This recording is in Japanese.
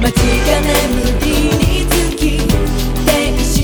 街が眠りにつき電車